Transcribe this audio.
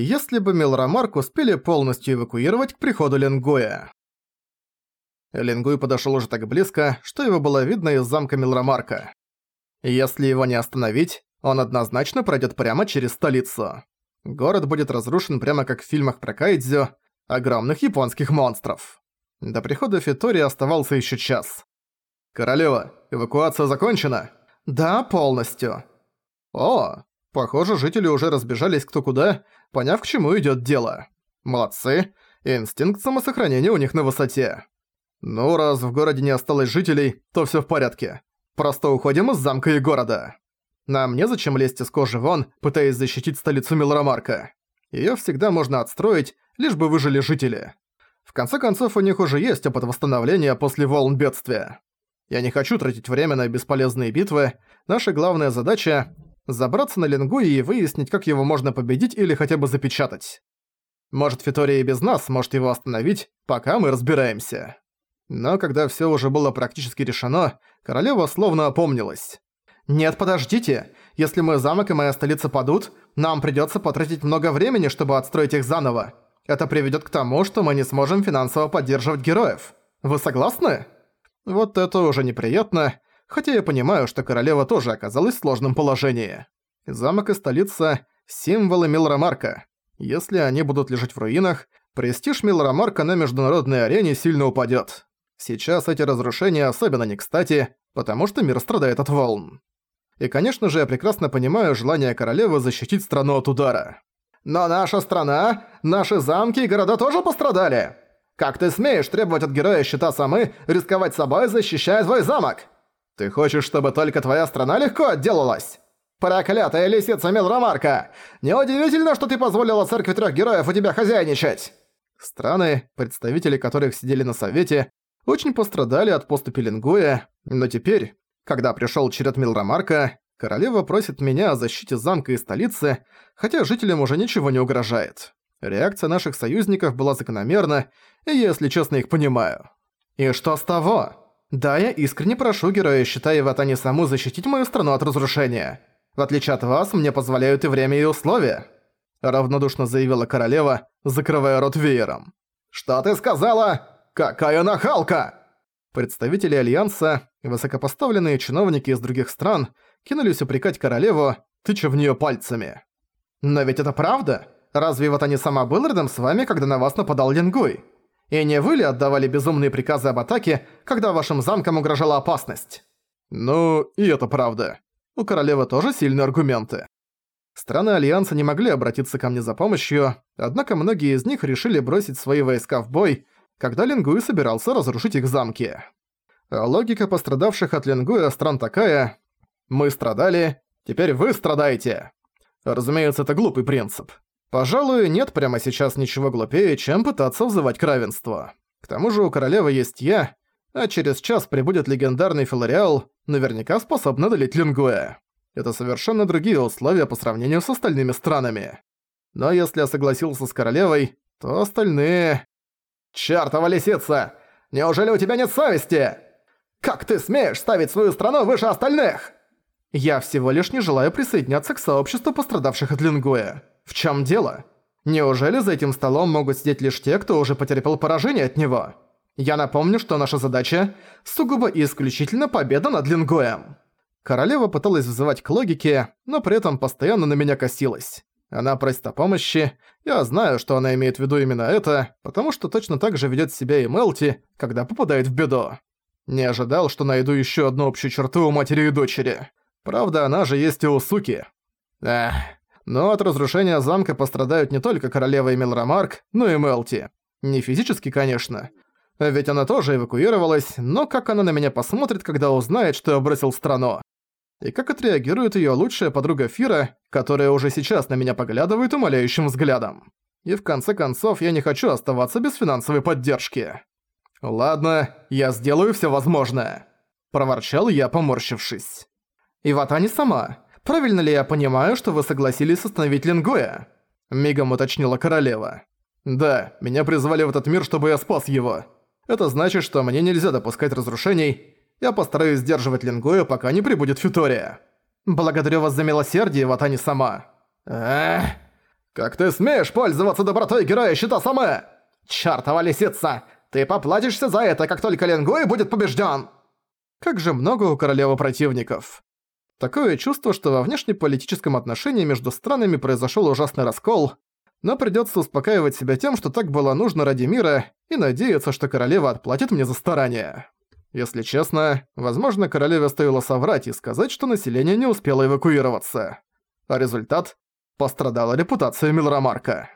если бы Милрамарк успели полностью эвакуировать к приходу Ленгуя. Ленгуй подошёл уже так близко, что его было видно из замка Милрамарка. Если его не остановить, он однозначно пройдет прямо через столицу. Город будет разрушен прямо как в фильмах про кайдзю, огромных японских монстров. До прихода Фитори оставался еще час. «Королева, эвакуация закончена?» «Да, полностью». «О, похоже, жители уже разбежались кто куда, поняв, к чему идет дело. Молодцы, инстинкт самосохранения у них на высоте. Ну, раз в городе не осталось жителей, то все в порядке. Просто уходим из замка и города. Нам незачем лезть из кожи вон, пытаясь защитить столицу Милрамарка. Её всегда можно отстроить, лишь бы выжили жители. В конце концов, у них уже есть опыт восстановления после волн бедствия. Я не хочу тратить время на бесполезные битвы. Наша главная задача – забраться на Лингуи и выяснить, как его можно победить или хотя бы запечатать. Может, Фитория без нас может его остановить, пока мы разбираемся. Но когда всё уже было практически решено, королева словно опомнилась. «Нет, подождите. Если мой замок и моя столица падут, нам придётся потратить много времени, чтобы отстроить их заново. Это приведёт к тому, что мы не сможем финансово поддерживать героев. Вы согласны?» Вот это уже неприятно, хотя я понимаю, что королева тоже оказалась в сложном положении. Замок и столица – символы Милрамарка. Если они будут лежать в руинах, престиж Милрамарка на международной арене сильно упадёт. Сейчас эти разрушения особенно не кстати, потому что мир страдает от волн. И, конечно же, я прекрасно понимаю желание королевы защитить страну от удара. Но наша страна, наши замки и города тоже пострадали. Как ты смеешь требовать от героя щита самы рисковать собой, защищая твой замок? Ты хочешь, чтобы только твоя страна легко отделалась? Проклятая лисица Милрамарка! Неудивительно, что ты позволила церкви трех героев у тебя хозяйничать!» Страны, представители которых сидели на совете, очень пострадали от поступи Лингуя, но теперь, когда пришёл черед Милрамарка, королева просит меня о защите замка и столицы, хотя жителям уже ничего не угрожает. Реакция наших союзников была закономерна, и я, если честно, их понимаю. И что с того? Да, я искренне прошу героя Щита и Ватани Саму защитить мою страну от разрушения. В отличие от вас, мне позволяют и время, и условия. Равнодушно заявила королева, закрывая рот веером. «Что ты сказала? Какая нахалка!» Представители Альянса, высокопоставленные чиновники из других стран, кинулись упрекать королеву, тыча в неё пальцами. «Но ведь это правда? Разве вот они сама был рядом с вами, когда на вас нападал Лингуй? И не вы ли отдавали безумные приказы об атаке, когда вашим замкам угрожала опасность?» «Ну, и это правда. У королевы тоже сильные аргументы. Страны Альянса не могли обратиться ко мне за помощью, однако многие из них решили бросить свои войска в бой, когда Лингуй собирался разрушить их замки. Логика пострадавших от Лингуя стран такая «Мы страдали, теперь вы страдаете». Разумеется, это глупый принцип. Пожалуй, нет прямо сейчас ничего глупее, чем пытаться взывать к равенству. К тому же у королевы есть я, а через час прибудет легендарный Филариал, наверняка способный одолеть Лингуя. Это совершенно другие условия по сравнению с остальными странами. Но если я согласился с королевой, то остальные... «Чёртова лисица! Неужели у тебя нет совести? Как ты смеешь ставить свою страну выше остальных?» «Я всего лишь не желаю присоединяться к сообществу пострадавших от Лингуя. В чем дело? Неужели за этим столом могут сидеть лишь те, кто уже потерпел поражение от него? Я напомню, что наша задача – сугубо и исключительно победа над Лингуем». Королева пыталась взывать к логике, но при этом постоянно на меня косилась. Она просит о помощи. Я знаю, что она имеет в виду именно это, потому что точно так же ведёт себя и Мелти, когда попадает в беду. Не ожидал, что найду ещё одну общую черту у матери и дочери. Правда, она же есть и у суки. Эх. Но от разрушения замка пострадают не только королева и Милрамарк, но и Мелти. Не физически, конечно. Ведь она тоже эвакуировалась, но как она на меня посмотрит, когда узнает, что я бросил страну? и как отреагирует её лучшая подруга Фира, которая уже сейчас на меня поглядывает умоляющим взглядом. И в конце концов я не хочу оставаться без финансовой поддержки. «Ладно, я сделаю всё возможное», – проворчал я, поморщившись. «И вот они сама. Правильно ли я понимаю, что вы согласились остановить Лингоя?» – мигом уточнила королева. «Да, меня призвали в этот мир, чтобы я спас его. Это значит, что мне нельзя допускать разрушений, я постараюсь сдерживать Лингуя, пока не прибудет Фютория. Благодарю вас за милосердие, Ватани сама. Эх. «Как ты смеешь пользоваться добротой героя щита Саме? Чёртова лисица! Ты поплатишься за это, как только Ленгуй будет побежден!» Как же много у королевы противников. Такое чувство, что во внешнеполитическом отношении между странами произошел ужасный раскол, но придется успокаивать себя тем, что так было нужно ради мира, и надеяться, что королева отплатит мне за старания. Если честно, возможно, королеве стоило соврать и сказать, что население не успело эвакуироваться. А результат – пострадала репутация Милрамарка.